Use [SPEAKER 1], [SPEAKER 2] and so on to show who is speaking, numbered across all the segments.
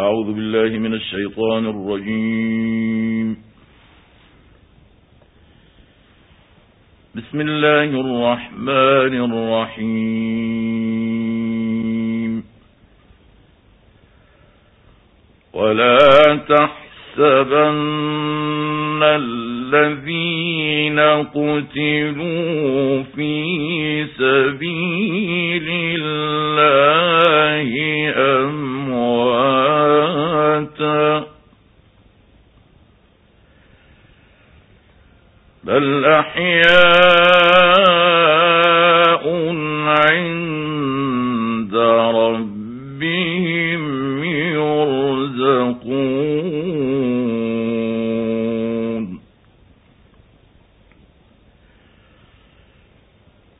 [SPEAKER 1] أعوذ بالله من الشيطان الرجيم. بسم الله الرحمن الرحيم. ولا تحسبن الذين قتلوا في سبيل بل أحياء عند ربهم يرزقون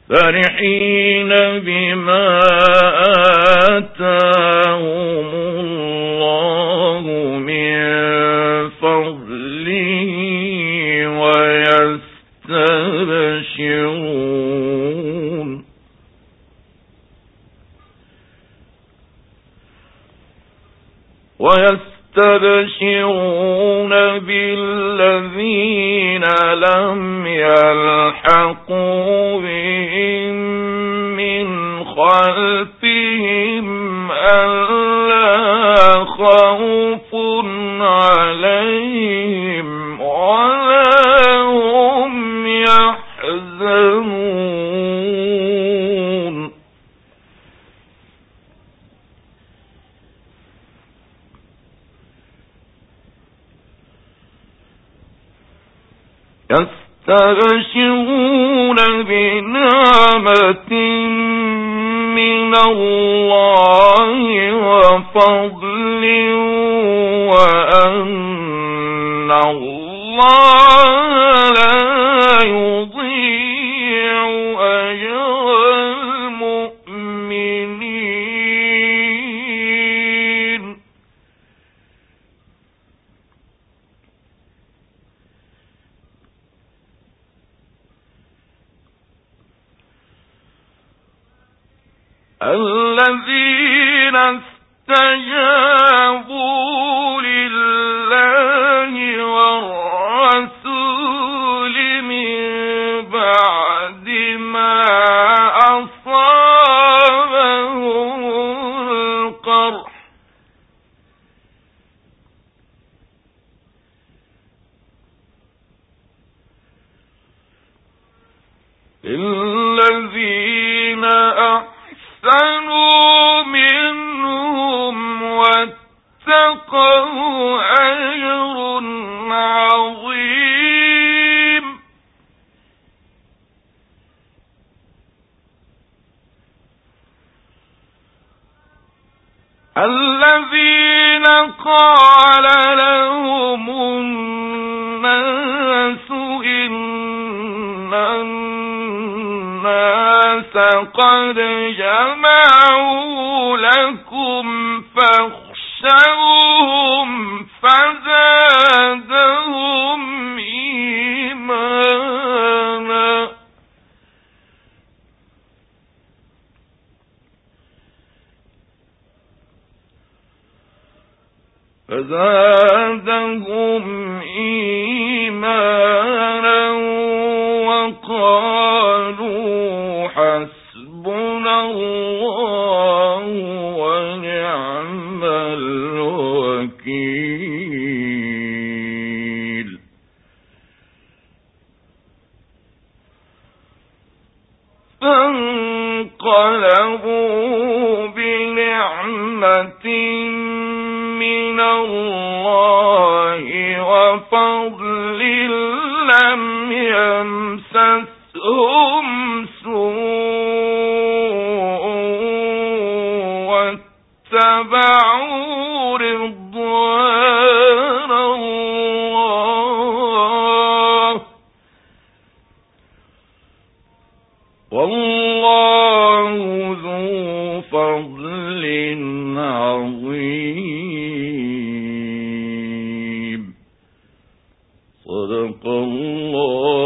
[SPEAKER 1] فرحين بما آتاهم الله ويستبشرون بالذين لم يلحقوا بهم من خلفهم ألا خوف عليهم يستبشرون بنعمة من الله وفضل وأن الله لا يضيع الذين استجابوا لله والرسول من بعد ما أصابهم القرح. الذين أحسنوا منهم واتقوا أجر عظيم. الذين قال لهم الناس قد جمعوا لكم فاخشوهم فزادهم إيمانا. فزادهم إيمانا وقالوا الله ونعم الوكيل. فانقلبوا بنعمة من الله وفضل لم يمسسهم اتبعوا رضوان الله. ذو فضل عظيم. صدق الله